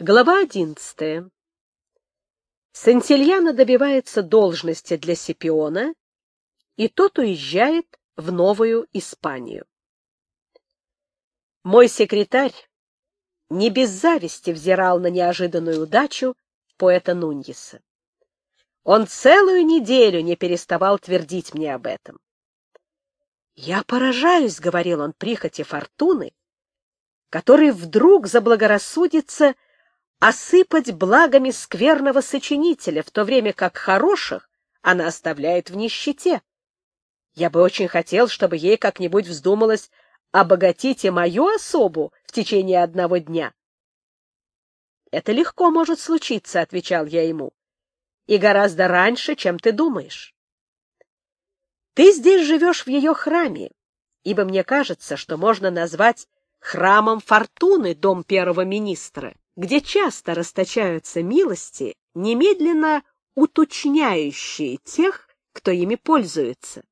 Глава одиннадцатая. Сантильяно добивается должности для Сипиона, и тот уезжает в Новую Испанию. Мой секретарь не без зависти взирал на неожиданную удачу поэта Нуньеса. Он целую неделю не переставал твердить мне об этом. «Я поражаюсь», — говорил он, — «прихоти фортуны, который вдруг заблагорассудится — осыпать благами скверного сочинителя, в то время как хороших она оставляет в нищете. Я бы очень хотел, чтобы ей как-нибудь вздумалось обогатить и мою особу в течение одного дня. — Это легко может случиться, — отвечал я ему, — и гораздо раньше, чем ты думаешь. Ты здесь живешь в ее храме, ибо мне кажется, что можно назвать храмом фортуны дом первого министра где часто расточаются милости, немедленно уточняющие тех, кто ими пользуется.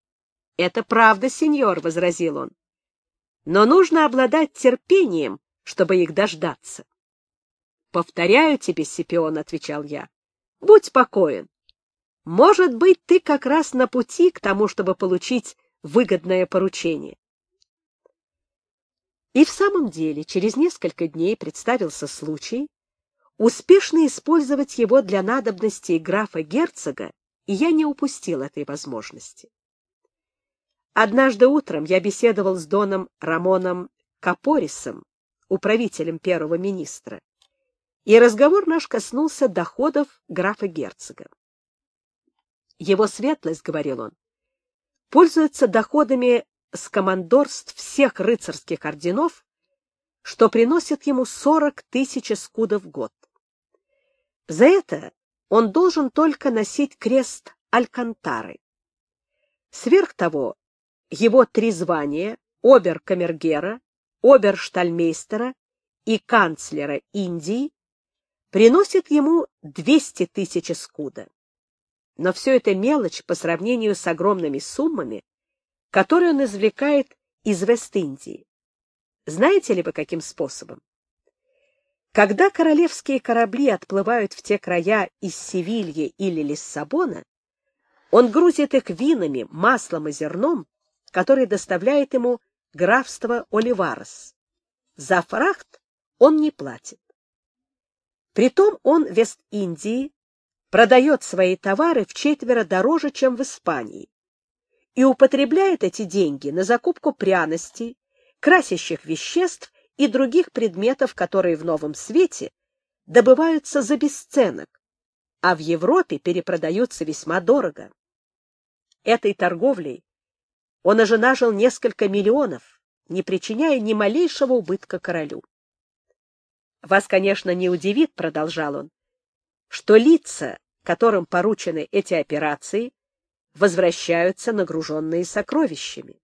— Это правда, сеньор, — возразил он. — Но нужно обладать терпением, чтобы их дождаться. — Повторяю тебе, Сипион, — отвечал я, — будь покоен. Может быть, ты как раз на пути к тому, чтобы получить выгодное поручение. И в самом деле через несколько дней представился случай успешно использовать его для надобностей графа-герцога, и я не упустил этой возможности. Однажды утром я беседовал с доном Рамоном Капорисом, управителем первого министра, и разговор наш коснулся доходов графа-герцога. Его светлость, — говорил он, — пользуется доходами с командорств всех рыцарских орденов, что приносит ему 40 тысяч скудов в год. За это он должен только носить крест Алькантары. Сверх того, его три звания — обер-камергера, оберштальмейстера и канцлера Индии — приносят ему 200 тысяч скуда. Но все это мелочь по сравнению с огромными суммами, который он извлекает из Вест-Индии. Знаете ли вы, каким способом? Когда королевские корабли отплывают в те края из Севильи или Лиссабона, он грузит их винами, маслом и зерном, которые доставляет ему графство Оливарес. За фрахт он не платит. Притом он в Вест-Индии продает свои товары в четверо дороже, чем в Испании, и употребляет эти деньги на закупку пряностей, красящих веществ и других предметов, которые в новом свете добываются за бесценок, а в Европе перепродаются весьма дорого. Этой торговлей он оженажил несколько миллионов, не причиняя ни малейшего убытка королю. «Вас, конечно, не удивит, — продолжал он, — что лица, которым поручены эти операции, возвращаются нагруженные сокровищами.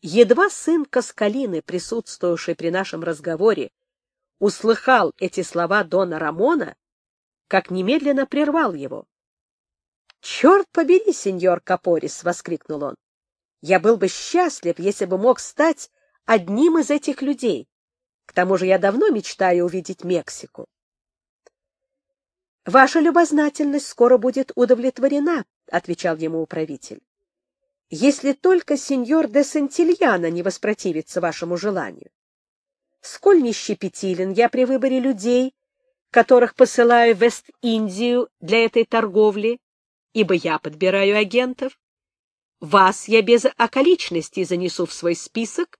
Едва сын Каскалины, присутствовавший при нашем разговоре, услыхал эти слова Дона Рамона, как немедленно прервал его. — Черт побери, сеньор Капорис! — воскликнул он. — Я был бы счастлив, если бы мог стать одним из этих людей. К тому же я давно мечтаю увидеть Мексику. — Ваша любознательность скоро будет удовлетворена, — отвечал ему управитель. — Если только сеньор де Сантильяна не воспротивится вашему желанию. Сколь не щепетилен я при выборе людей, которых посылаю в Вест-Индию для этой торговли, ибо я подбираю агентов. Вас я без околичностей занесу в свой список,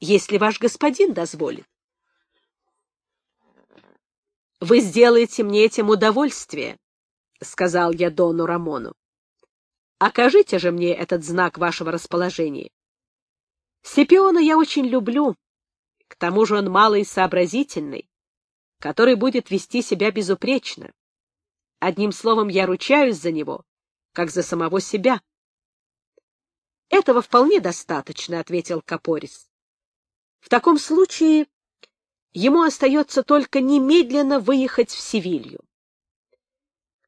если ваш господин дозволит. Вы сделаете мне этим удовольствие, — сказал я Дону Рамону. Окажите же мне этот знак вашего расположения. Сипиона я очень люблю, к тому же он малый сообразительный, который будет вести себя безупречно. Одним словом, я ручаюсь за него, как за самого себя. — Этого вполне достаточно, — ответил Капорис. — В таком случае ему остается только немедленно выехать в Севилью.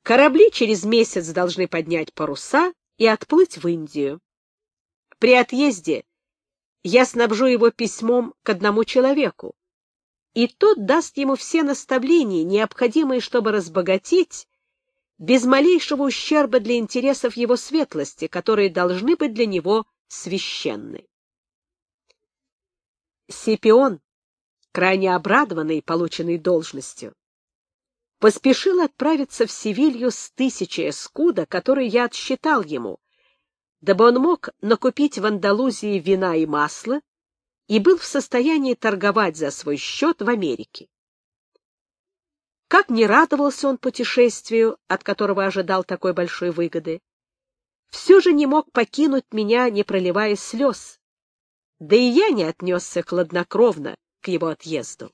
Корабли через месяц должны поднять паруса и отплыть в Индию. При отъезде я снабжу его письмом к одному человеку. и тот даст ему все наставления, необходимые, чтобы разбогатеть, без малейшего ущерба для интересов его светлости, которые должны быть для него священны. Сипион, крайне обрадованный полученной должностью, поспешил отправиться в Севилью с тысячей эскуда, которые я отсчитал ему, дабы он мог накупить в Андалузии вина и масла и был в состоянии торговать за свой счет в Америке. Как не радовался он путешествию, от которого ожидал такой большой выгоды, все же не мог покинуть меня, не проливая слез, да и я не отнесся хладнокровно к его отъезду.